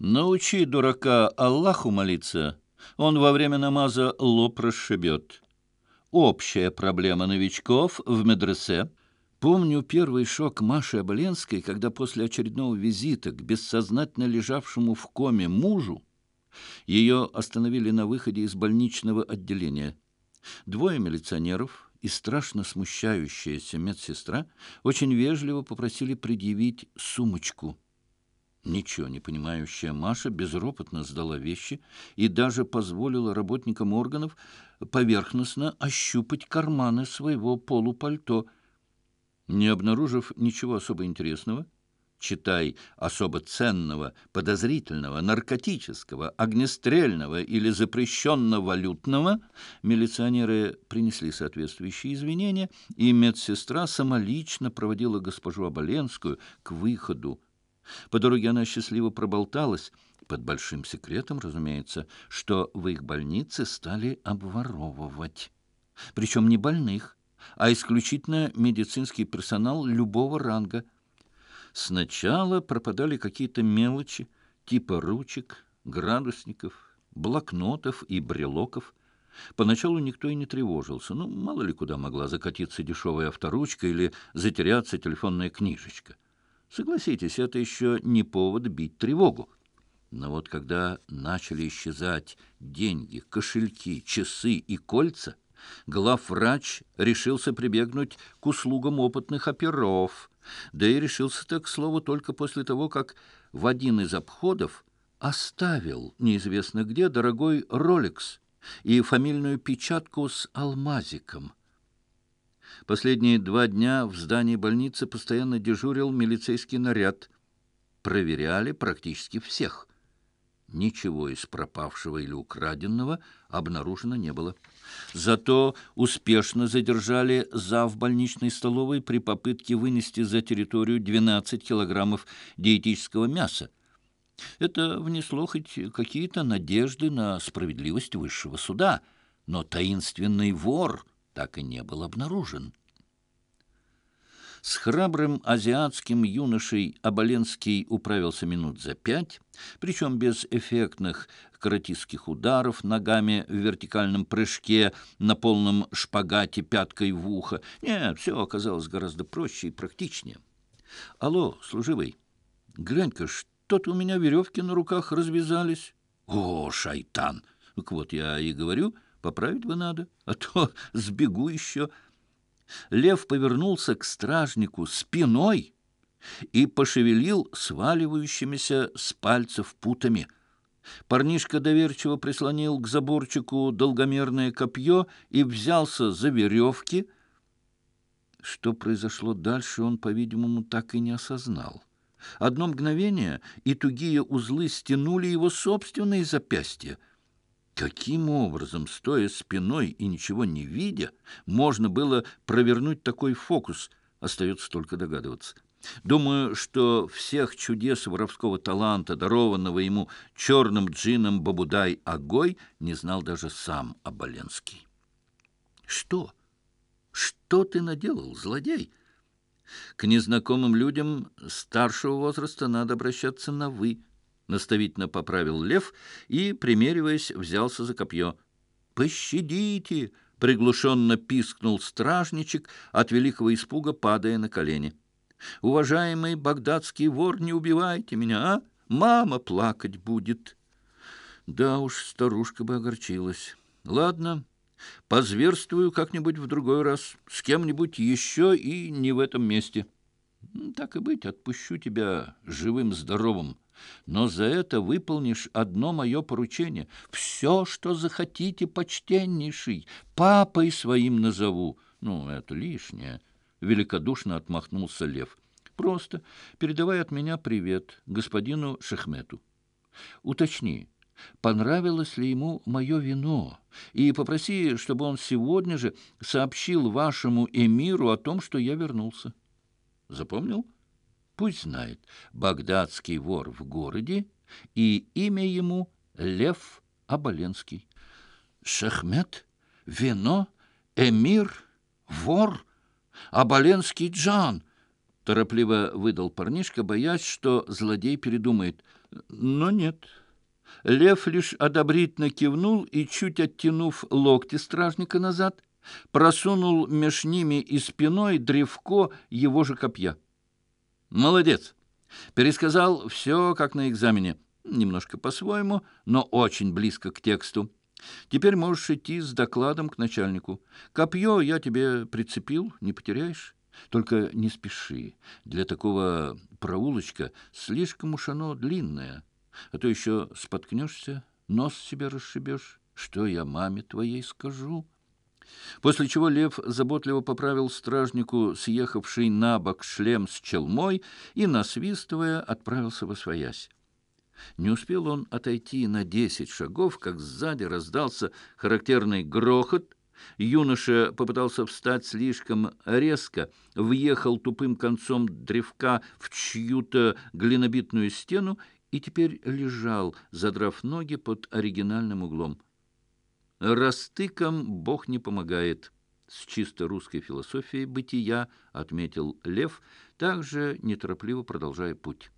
Научи дурака Аллаху молиться, он во время намаза лоб расшибет. Общая проблема новичков в медресе. Помню первый шок Маши Оболенской, когда после очередного визита к бессознательно лежавшему в коме мужу ее остановили на выходе из больничного отделения. Двое милиционеров и страшно смущающаяся медсестра очень вежливо попросили предъявить сумочку – Ничего не понимающая Маша безропотно сдала вещи и даже позволила работникам органов поверхностно ощупать карманы своего полупальто. Не обнаружив ничего особо интересного, читай особо ценного, подозрительного, наркотического, огнестрельного или запрещенно валютного, милиционеры принесли соответствующие извинения, и медсестра самолично проводила госпожу Оболенскую к выходу по дороге она счастливо проболталась, под большим секретом, разумеется, что в их больнице стали обворовывать. Причем не больных, а исключительно медицинский персонал любого ранга. Сначала пропадали какие-то мелочи, типа ручек, градусников, блокнотов и брелоков. Поначалу никто и не тревожился. Ну, мало ли куда могла закатиться дешевая авторучка или затеряться телефонная книжечка. Согласитесь, это еще не повод бить тревогу. Но вот когда начали исчезать деньги, кошельки, часы и кольца, главврач решился прибегнуть к услугам опытных оперов. Да и решился так, к слову, только после того, как в один из обходов оставил неизвестно где дорогой «Ролекс» и фамильную печатку с алмазиком — Последние два дня в здании больницы постоянно дежурил милицейский наряд. Проверяли практически всех. Ничего из пропавшего или украденного обнаружено не было. Зато успешно задержали зав больничной столовой при попытке вынести за территорию 12 килограммов диетического мяса. Это внесло хоть какие-то надежды на справедливость высшего суда, но таинственный вор — так и не был обнаружен. С храбрым азиатским юношей Оболенский управился минут за пять, причем без эффектных каратистских ударов ногами в вертикальном прыжке на полном шпагате пяткой в ухо. Нет, все оказалось гораздо проще и практичнее. «Алло, служивый, глянь-ка, что-то у меня веревки на руках развязались». «О, шайтан!» Так вот я и говорю, Поправить бы надо, а то сбегу еще. Лев повернулся к стражнику спиной и пошевелил сваливающимися с пальцев путами. Парнишка доверчиво прислонил к заборчику долгомерное копье и взялся за веревки. Что произошло дальше, он, по-видимому, так и не осознал. Одно мгновение, и тугие узлы стянули его собственные запястья — Каким образом, стоя спиной и ничего не видя, можно было провернуть такой фокус, остается только догадываться. Думаю, что всех чудес воровского таланта, дарованного ему черным джином Бабудай Агой, не знал даже сам Оболенский. «Что? Что ты наделал, злодей?» К незнакомым людям старшего возраста надо обращаться на «вы», — наставительно поправил лев и, примериваясь, взялся за копье. «Пощадите!» — приглушенно пискнул стражничек, от великого испуга падая на колени. «Уважаемый багдадский вор, не убивайте меня, а? Мама плакать будет!» Да уж, старушка бы огорчилась. «Ладно, позверствую как-нибудь в другой раз, с кем-нибудь еще и не в этом месте. Так и быть, отпущу тебя живым-здоровым» но за это выполнишь одно мое поручение. Все, что захотите, почтеннейший, папой своим назову. Ну, это лишнее. Великодушно отмахнулся Лев. Просто передавай от меня привет господину Шехмету. Уточни, понравилось ли ему мое вино, и попроси, чтобы он сегодня же сообщил вашему эмиру о том, что я вернулся. Запомнил? Пусть знает, багдадский вор в городе, и имя ему Лев Оболенский. Шахмет, вино, эмир, вор, Оболенский Джан. — торопливо выдал парнишка, боясь, что злодей передумает. Но нет. Лев лишь одобрительно кивнул и, чуть оттянув локти стражника назад, просунул меж ними и спиной древко его же копья. «Молодец!» Пересказал все, как на экзамене. Немножко по-своему, но очень близко к тексту. Теперь можешь идти с докладом к начальнику. Копье я тебе прицепил, не потеряешь. Только не спеши. Для такого проулочка слишком уж оно длинное. А то еще споткнешься, нос себе расшибешь. Что я маме твоей скажу?» После чего Лев заботливо поправил стражнику съехавший на бок шлем с челмой и, насвистывая, отправился во своясь. Не успел он отойти на десять шагов, как сзади раздался характерный грохот. Юноша попытался встать слишком резко, въехал тупым концом древка в чью-то глинобитную стену и теперь лежал, задрав ноги под оригинальным углом. Растыком Бог не помогает. С чисто русской философией бытия отметил Лев, также неторопливо продолжая путь.